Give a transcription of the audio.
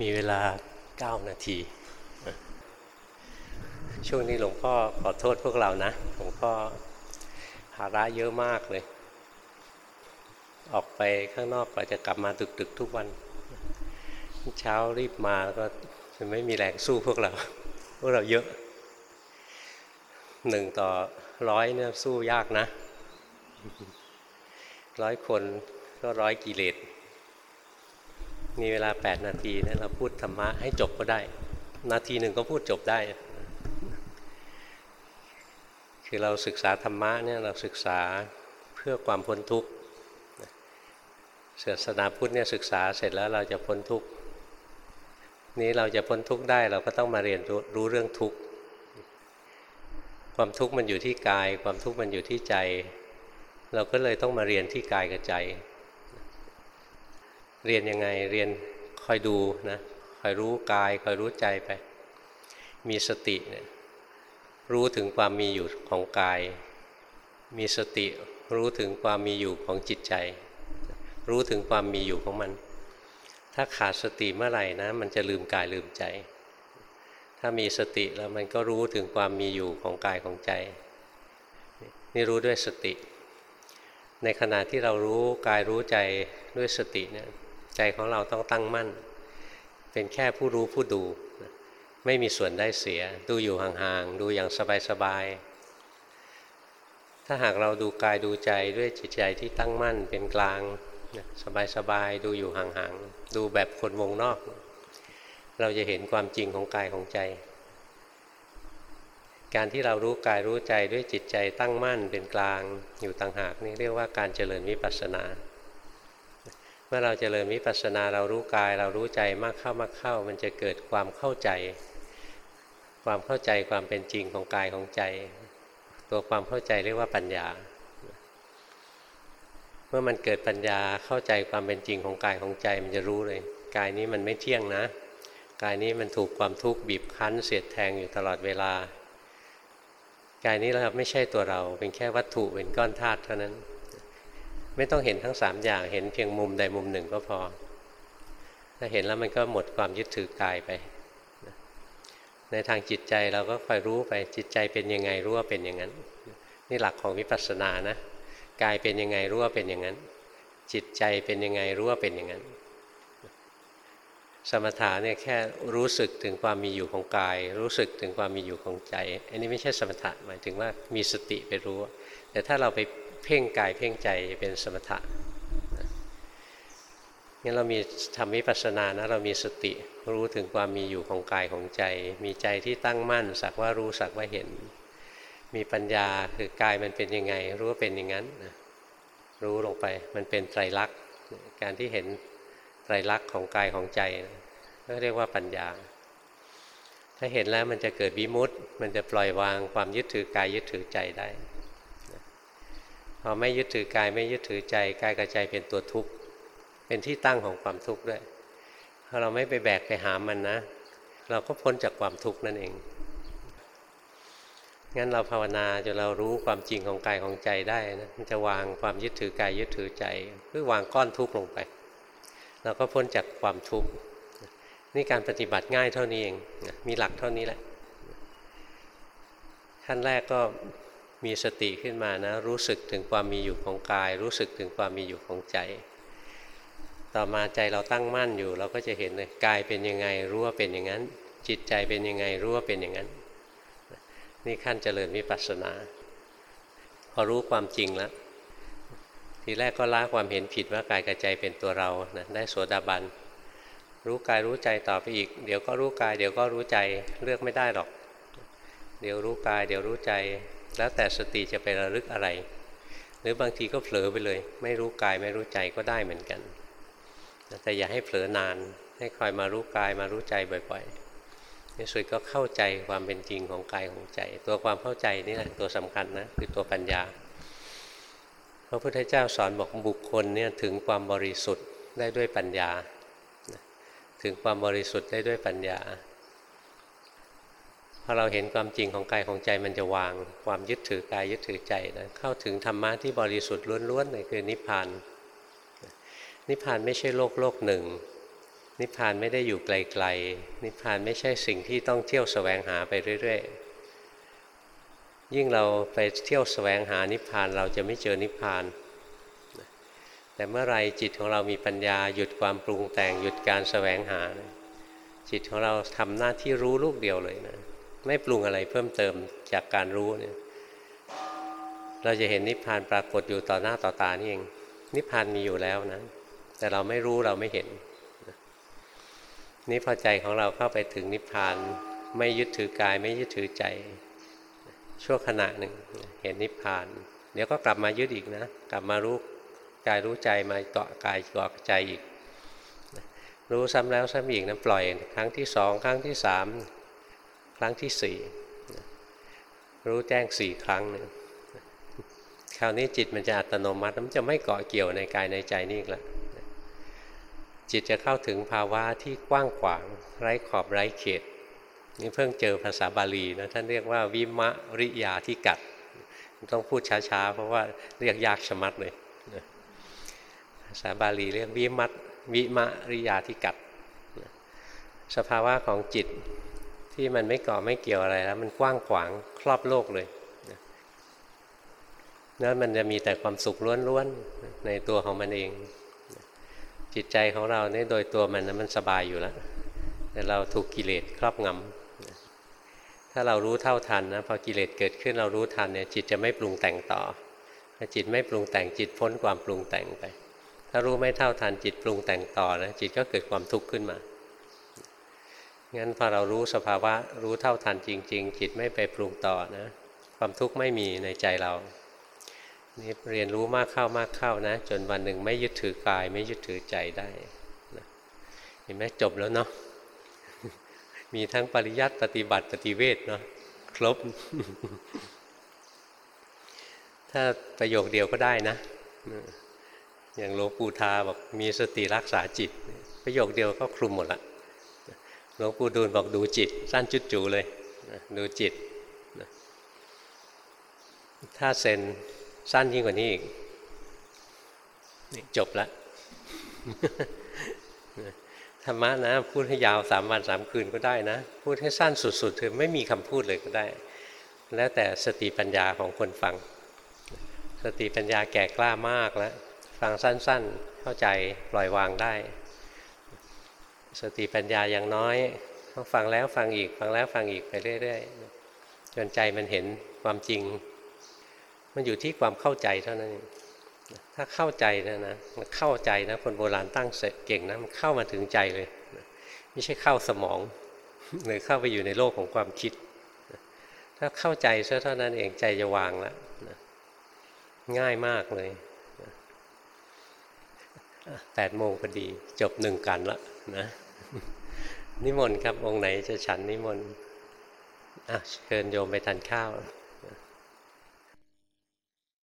มีเวลาเก้านาที ช่วงนี้หลวงพ่อขอโทษพวกเรานะ หลวงพ่อภาระเยอะมากเลย ออกไปข้างนอกกว่าจะกลับมาดึกๆทุกวัน เช้ารีบมาก็จะไม่มีแรงสู้พวกเรา พวกเราเยอะหนึ่งต่อร้อยเนี่ยสู้ยากนะ ร้อยคนก็ร้อยกิเลส มีเวลา 8 นาทีนะเราพูดธรรมะให้จบก็ได้ นาทีหนึ่งก็พูดจบได้ คือเราศึกษาธรรมะเนี่ยเราศึกษาเพื่อความพ้นทุกข์ศาสนาพุทธเนี่ยศึกษาเสร็จแล้วเราจะพ้นทุกข์นี้เราจะพ้นทุกข์ได้เราก็ต้องมาเรียนรู้รู้เรื่องทุกข์ความทุกข์มันอยู่ที่กาย ความทุกข์มันอยู่ที่ใจ เราก็เลยต้องมาเรียนที่กายกับใจ เรียนยังไงเรียนคอยดูนะคอยรู้กายคอยรู้ใจไป มีสติเนี่ยรู้ถึงความมีอยู่ของกาย มีสติรู้ถึงความมีอยู่ของจิตใจ รู้ถึงความมีอยู่ของมัน ถ้าขาดสติเมื่อไหร่นะ มันจะลืมกายลืมใจ ถ้ามีสติแล้วมันก็รู้ถึงความมีอยู่ของกายของใจ นี่รู้ด้วยสติ ในขณะที่เรารู้กายรู้ใจด้วยสติเนี่ย ใจของเราต้องตั้งมั่น เป็นแค่ผู้รู้ผู้ดู ไม่มีส่วนได้เสีย ดูอยู่ห่างๆ ดูอย่างสบายๆ ถ้าหากเราดูกายดูใจด้วยจิตใจที่ตั้งมั่นเป็นกลางสบายๆ ดูอยู่ห่างๆ ดูแบบคนวงนอก เราจะเห็นความจริงของกายของใจ การที่เรารู้กายรู้ใจด้วยจิตใจตั้งมั่นเป็นกลางอยู่ต่างหากนี่เรียกว่าการเจริญวิปัสสนา เมื่อเราจเจริญวิปัสสนาเรารู้กาย เรารู้ใจมากเข้ามากเข้า มันจะเกิดความเข้าใจ ความเข้าใจความเป็นจริงของกายของใจ ตัวความเข้าใจเรียกว่าปัญญา เมื่อมันเกิดปัญญาเข้าใจความเป็นจริงของกายของใจมันจะรู้เลย กายนี้มันไม่เที่ยงนะ กายนี้มันถูกความทุกข์บีบคั้น เสียดแทงอยู่ตลอดเวลา กายนี้เราไม่ใช่ตัวเราเป็นแค่วัตถุเป็นก้อนธาตุเท่านั้น ไม่ต้องเห็นทั้งสามอย่าง เห็นเพียงมุมใดมุมหนึ่งก็พอ ถ้าเห็นแล้วมันก็หมดความยึดถือกายไป ในทางจิตใจเราก็คอยรู้ไปจิตใจเป็นยังไงรู้ว่าเป็นอย่างนั้น นี่หลักของวิปัสสนานะกายเป็นยังไงรู้ว่าเป็นอย่างนั้น จิตใจเป็นยังไงรู้ว่าเป็นอย่างนั้น สมถะเนี่ยแค่รู้สึกถึงความมีอยู่ของกาย รู้สึกถึงความมีอยู่ของใจ อันนี้ไม่ใช่สมถะหมายถึงว่ามีสติไปรู้ แต่ถ้าเราไป เพ่งกายเพ่งใจเป็นสมถะงั้นเรามีทำวิปัสสนานะเรามีสติรู้ถึงความมีอยู่ของกายของใจ มีใจที่ตั้งมั่น สักว่ารู้สักว่าเห็น มีปัญญาคือกายมันเป็นยังไง รู้ว่าเป็นอย่างนั้นรู้ลงไปมันเป็นไตรลักษณ์การที่เห็นไตรลักษณ์ของกายของใจก็เรียกว่าปัญญา ถ้าเห็นแล้วมันจะเกิดวิมุตต์มันจะปล่อยวางความยึดถือกายยึดถือใจได้ อไม่ยึดถือกายไม่ยึดถือใจกายกับใจเป็นตัวทุกข์เป็นที่ตั้งของความทุกข์ด้วยถ้าเราไม่ไปแบกไปหามันนะ เราก็พ้นจากความทุกข์นั่นเองงั้นเราภาวนาจนเรารู้ความจริงของกายของใจได้นะมันจะวางความยึดถือกายยึดถือใจคือวางก้อนทุกข์ลงไป เราก็พ้นจากความทุกข์นี่การปฏิบัติง่ายเท่านี้เองมีหลักเท่านี้แหละขั้นแรกก็ มีสติขึ้นมานะ รู้สึกถึงความมีอยู่ของกาย รู้สึกถึงความมีอยู่ของใจ ต่อมาใจเราตั้งมั่นอยู่ เราก็จะเห็นเลยกายเป็นยังไงรู้ว่าเป็นอย่างนั้น จิตใจเป็นยังไงรู้ว่าเป็นอย่างนั้น นี่ขั้นเจริญวิปัสสนา พอรู้ความจริงแล้วทีแรกก็ละความเห็นผิดว่ากายกับใจเป็นตัวเรานะได้โสดาบันรู้กายรู้ใจต่อไปอีก เดี๋ยวก็รู้กาย เดี๋ยวก็รู้ใจเลือกไม่ได้หรอก เดี๋ยวรู้กาย เดี๋ยวรู้ใจ แล้วแต่สติจะไประลึกอะไร หรือบางทีก็เผลอไปเลย ไม่รู้กายไม่รู้ใจก็ได้เหมือนกัน แต่อย่าให้เผลอนาน ให้คอยมารู้กายมารู้ใจบ่อยๆในสุดก็เข้าใจความเป็นจริงของกายของใจ ตัวความเข้าใจนี่แหละตัวสำคัญนะคือตัวปัญญา พระพุทธเจ้าสอนบอกบุคคลเนี่ยถึงความบริสุทธิ์ได้ด้วยปัญญา ถึงความบริสุทธิ์ได้ด้วยปัญญา พอเราเห็นความจริงของกายของใจมันจะวาง ความยึดถือกายยึดถือใจนะเข้าถึงธรรมะที่บริสุทธิ์ล้วนๆเลยคือนิพพาน นิพพานไม่ใช่โลกโลกหนึ่ง นิพพานไม่ได้อยู่ไกลๆ นิพพานไม่ใช่สิ่งที่ต้องเที่ยวแสวงหาไปเรื่อยๆ ยิ่งเราไปเที่ยวแสวงหานิพพานเราจะไม่เจอนิพพาน แต่เมื่อไรจิตของเรามีปัญญาหยุดความปรุงแต่งหยุดการแสวงหา จิตของเราทำหน้าที่รู้ลูกเดียวเลยนะ ไม่ปรุงอะไรเพิ่มเติมจากการรู้เนี่ยเราจะเห็นนิพพานปรากฏอยู่ต่อหน้าต่อตานี่เองนิพพานมีอยู่แล้วนะ แต่เราไม่รู้เราไม่เห็นนี่พอใจของเราเข้าไปถึงนิพพานไม่ยึดถือกายไม่ยึดถือใจ ชั่วขณะหนึ่ง เห็นนิพพาน เดี๋ยวก็กลับมายึดอีกนะ กลับมารู้กายรู้ใจมาเกาะกายเกาะใจอีก รู้ซ้ำแล้วซ้ำอีกนะปล่อย ครั้งที่สองครั้งที่สาม ครั้งที่สี่รู้แจ้งสี่ครั้งหนึ่งคราวนี้จิตมันจะอัตโนมัติมันจะไม่เกาะเกี่ยวในกายในใจนี่อีกแล้วจิตจะเข้าถึงภาวะที่กว้างขวาง ไร้ขอบไร้เขต นี่เพิ่งเจอภาษาบาลีนะท่านเรียกว่าวิมะริยาที่กัด ต้องพูดช้าๆ เพราะว่าเรียกยากชะมัดเลยภาษาบาลีเรียกวิมัตวิมะริยาที่กัด สภาวะของจิต ที่มันไม่เกาะไม่เกี่ยวอะไรแล้วมันกว้างขวางครอบโลกเลยแล้วมันจะมีแต่ความสุขล้วนๆในตัวของมันเอง จิตใจของเราเนี่ยโดยตัวมันนะมันสบายอยู่แล้ว แต่เราถูกกิเลสครอบงำถ้าเรารู้เท่าทันนะพอกิเลสเกิดขึ้นเรารู้ทันเนี่ยจิตจะไม่ปรุงแต่งต่อถ้าจิตไม่ปรุงแต่งจิตพ้นความปรุงแต่งไป ถ้ารู้ไม่เท่าทันจิตปรุงแต่งต่อนะจิตก็เกิดความทุกข์ขึ้นมา งั้นพอเรารู้สภาวะรู้เท่าทันจริง ๆ จิตไม่ไปปรุงต่อนะ ความทุกข์ไม่มีในใจเรานี่เรียนรู้มากเข้ามากเข้านะ จนวันหนึ่งไม่ยึดถือกาย ไม่ยึดถือใจได้นะเห็นไหมจบแล้วเนาะมีทั้งปริยัติปฏิบัติปฏิเวทเนาะครบ ถ้าประโยคเดียวก็ได้นะ อย่างหลวงปู่ทาบอกมีสติรักษาจิต ประโยคเดียวก็คลุมหมดละ หลวงปู่ดูลบอกดูจิต สั้นจุดจูเลยดูจิต ถ้าเซนสั้นยิ่งกว่านี้อีกจบละธรรมะนะ พูดให้ยาวสามวันสามคืนก็ได้นะ พูดให้สั้นสุดๆถึงไม่มีคำพูดเลยก็ได้ แล้วแต่สติปัญญาของคนฟัง สติปัญญาแก่กล้ามากแล้ว ฟังสั้นๆ เข้าใจปล่อยวางได้ สติปัญญาอย่างน้อยต้องฟังแล้วฟังอีกฟังแล้วฟังอีกไปเรื่อยๆจนใจมันเห็นความจริง มันอยู่ที่ความเข้าใจเท่านั้น ถ้าเข้าใจนะนะมันเข้าใจนะคนโบราณตั้งเก่งนะมันเข้ามาถึงใจเลย ไม่ใช่เข้าสมองหรือเข้าไปอยู่ในโลกของความคิด ถ้าเข้าใจซะเท่านั้นเองใจจะวางแล้วง่ายมากเลยแปดโมงพอดีจบหนึ่งกันละนะ นิมนต์ครับองค์ไหนจะฉันนิมนต์อะเชิญโยมไปทานข้าว